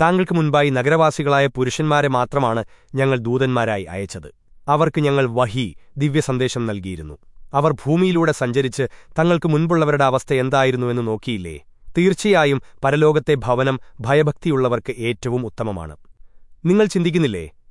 താങ്കൾക്ക് മുൻപായി നഗരവാസികളായ പുരുഷന്മാരെ മാത്രമാണ് ഞങ്ങൾ ദൂതന്മാരായി അയച്ചത്. അവർക്ക് ഞങ്ങൾ വഹി ദിവ്യസന്ദേശം നൽകിയിരുന്നു. അവർ ഭൂമിയിലൂടെ സഞ്ചരിച്ച് തങ്ങൾക്ക് മുൻപുള്ളവരുടെ അവസ്ഥ എന്തായിരുന്നുവെന്ന് നോക്കിയില്ലേ? തീർച്ചയായും പരലോകത്തെ ഭവനം ഭയഭക്തിയുള്ളവർക്ക് ഏറ്റവും ഉത്തമമാണ്. നിങ്ങൾ ചിന്തിക്കുന്നില്ലേ?